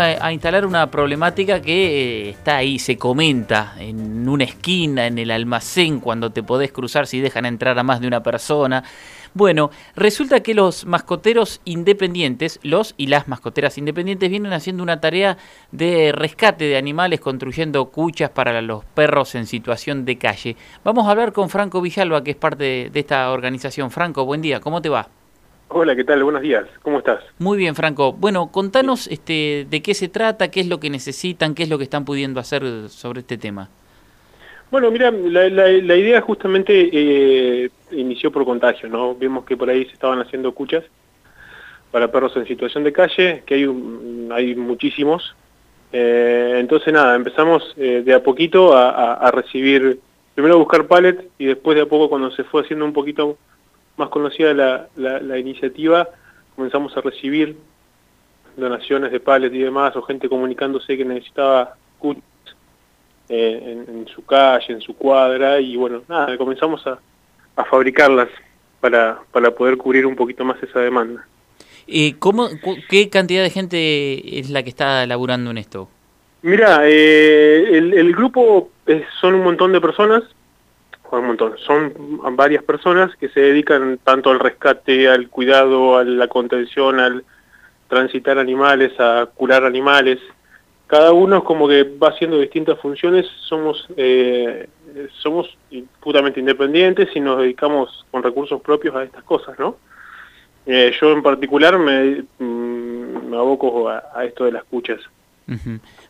a instalar una problemática que eh, está ahí, se comenta en una esquina, en el almacén, cuando te podés cruzar si dejan entrar a más de una persona. Bueno, resulta que los mascoteros independientes, los y las mascoteras independientes, vienen haciendo una tarea de rescate de animales, construyendo cuchas para los perros en situación de calle. Vamos a hablar con Franco Villalba, que es parte de esta organización. Franco, buen día, ¿cómo te va? Hola, ¿qué tal? Buenos días. ¿Cómo estás? Muy bien, Franco. Bueno, contanos este, de qué se trata, qué es lo que necesitan, qué es lo que están pudiendo hacer sobre este tema. Bueno, mira, la, idea justamente eh, inició por contagio, ¿no? Vimos que por ahí se estaban haciendo cuchas para perros en situación de calle, que hay, hay muchísimos. Eh, entonces, nada, empezamos eh, de a poquito a, a, recibir, primero a buscar pallet y después de a poco cuando se fue haciendo un poquito más conocida la, la, iniciativa, comenzamos a recibir donaciones de palets y demás, o gente comunicándose que necesitaba cuchas eh, en, su calle, en su cuadra, y bueno, nada, comenzamos a, a fabricarlas para, para poder cubrir un poquito más esa demanda. ¿Y cómo, ¿Qué cantidad de gente es la que está laburando en esto? Mira, eh, el, el, grupo son un montón de personas, un montón. Son varias personas que se dedican tanto al rescate, al cuidado, a la contención, al transitar animales, a curar animales. Cada uno es como que va haciendo distintas funciones. Somos eh, somos puramente independientes y nos dedicamos con recursos propios a estas cosas, ¿no? Eh, yo en particular me, mm, me aboco a, esto de las cuchas.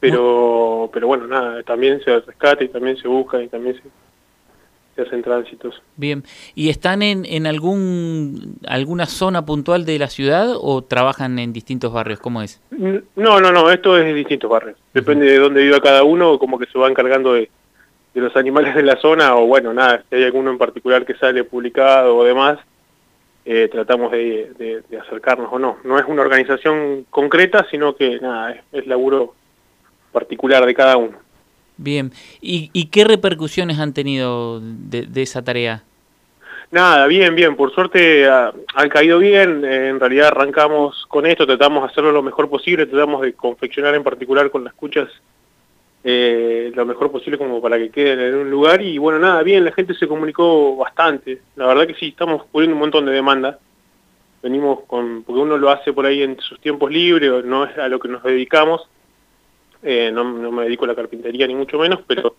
Pero, pero bueno, nada, también se rescata y también se busca y también se, hacen tránsitos. Bien, ¿y están en, en algún alguna zona puntual de la ciudad o trabajan en distintos barrios? ¿Cómo es? No, no, no, esto es en distintos barrios. Depende de dónde viva cada uno, como que se va encargando de, de los animales de la zona o bueno, nada, si hay alguno en particular que sale publicado o demás, eh, tratamos de, de, acercarnos o no. No es una organización concreta, sino que nada, es, es laburo particular de cada uno. Bien, ¿y, qué repercusiones han tenido de, esa tarea? Nada, bien, bien, por suerte ha, han caído bien, en realidad arrancamos con esto, tratamos de hacerlo lo mejor posible, tratamos de confeccionar en particular con las cuchas eh, lo mejor posible como para que queden en un lugar. Y bueno, nada, bien, la gente se comunicó bastante, la verdad que sí, estamos cubriendo un montón de demanda, venimos con, porque uno lo hace por ahí en sus tiempos libres, no es a lo que nos dedicamos, eh, no, me dedico a la carpintería ni mucho menos, pero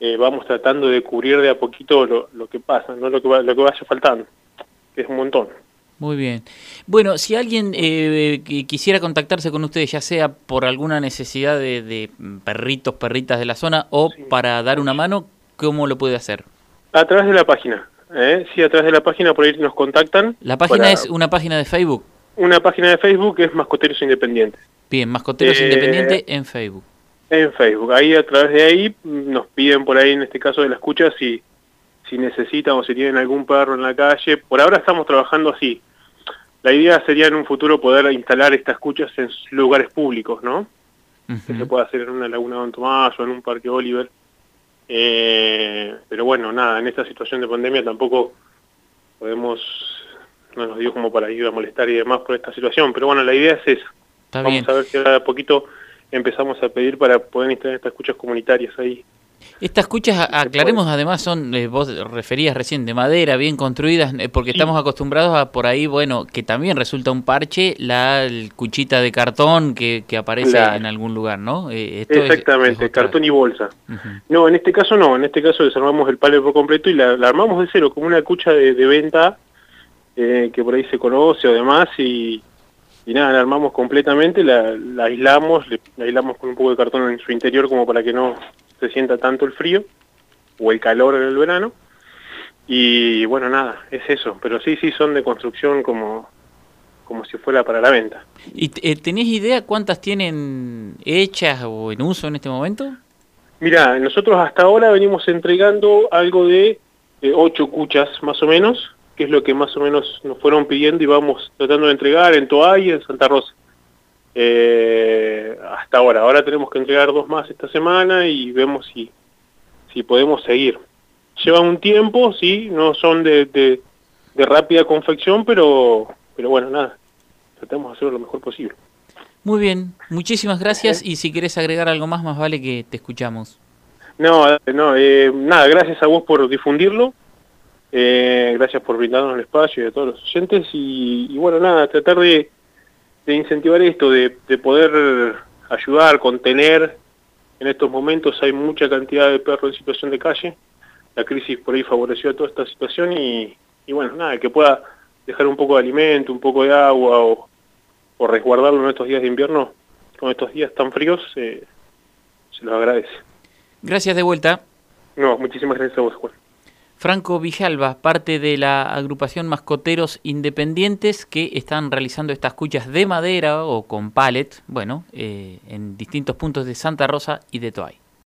eh, vamos tratando de cubrir de a poquito lo, lo que pasa, no lo que, va, lo que vaya faltando, que es un montón. Muy bien. Bueno, si alguien eh, quisiera contactarse con ustedes, ya sea por alguna necesidad de, perritos, perritas de la zona o para dar una mano, ¿cómo lo puede hacer? A través de la página. ¿eh? Sí, a través de la página por ahí nos contactan. ¿La página es una página de Facebook? Una página de Facebook es Mascoteros Independientes. Bien, Mascoteros Independientes Independiente en Facebook. En Facebook. Ahí a través de ahí nos piden por ahí, en este caso de la escucha, si, si necesitan o si tienen algún perro en la calle. Por ahora estamos trabajando así. La idea sería en un futuro poder instalar estas escuchas en lugares públicos, ¿no? Que se pueda hacer en una laguna Don Tomás o en un parque Oliver. Eh, pero bueno, nada, en esta situación de pandemia tampoco podemos, no nos dio como para ir a molestar y demás por esta situación. Pero bueno, la idea es esa. Vamos a ver si ahora a poquito empezamos a pedir para poder instalar estas escuchas comunitarias ahí. Estas escuchas, aclaremos, además son, eh, vos referías recién, de madera, bien construidas, eh, porque estamos acostumbrados a por ahí, bueno, que también resulta un parche la cuchita de cartón que, que aparece en algún lugar, ¿no? Eh, Exactamente, cartón y bolsa. No, en este caso no, en este caso desarmamos el palo por completo y la, armamos de cero, como una cucha de, venta que por ahí se conoce o demás, y, y nada, la armamos completamente, la, aislamos, la aislamos con un poco de cartón en su interior como para que no se sienta tanto el frío o el calor en el verano. Y bueno, nada, es eso. Pero sí, sí, son de construcción como, como si fuera para la venta. ¿Y eh, tenés idea cuántas tienen hechas o en uso en este momento? Mira, nosotros hasta ahora venimos entregando algo de ocho cuchas más o menos, que es lo que más o menos nos fueron pidiendo y vamos tratando de entregar en Toay y en Santa Rosa. Eh, hasta ahora, ahora tenemos que entregar dos más esta semana y vemos si, si podemos seguir. Llevan un tiempo, sí, no son de, de, rápida confección, pero, pero bueno, nada, tratamos de hacerlo lo mejor posible. Muy bien, muchísimas gracias y si querés agregar algo más, más vale que te escuchamos. No, no, eh, nada, gracias a vos por difundirlo, eh, gracias por brindarnos el espacio y a todos los oyentes y, bueno, nada, tratar de, incentivar esto, de, poder ayudar, contener. En estos momentos hay mucha cantidad de perros en situación de calle, la crisis por ahí favoreció a toda esta situación y, bueno, nada, que pueda dejar un poco de alimento, un poco de agua o, resguardarlo en estos días de invierno, con estos días tan fríos, eh, se los agradece. Gracias de vuelta. No, muchísimas gracias a vos, Juan. Franco Villalba, parte de la agrupación Mascoteros Independientes que están realizando estas cuchas de madera o con pallet, bueno, eh, en distintos puntos de Santa Rosa y de Toay.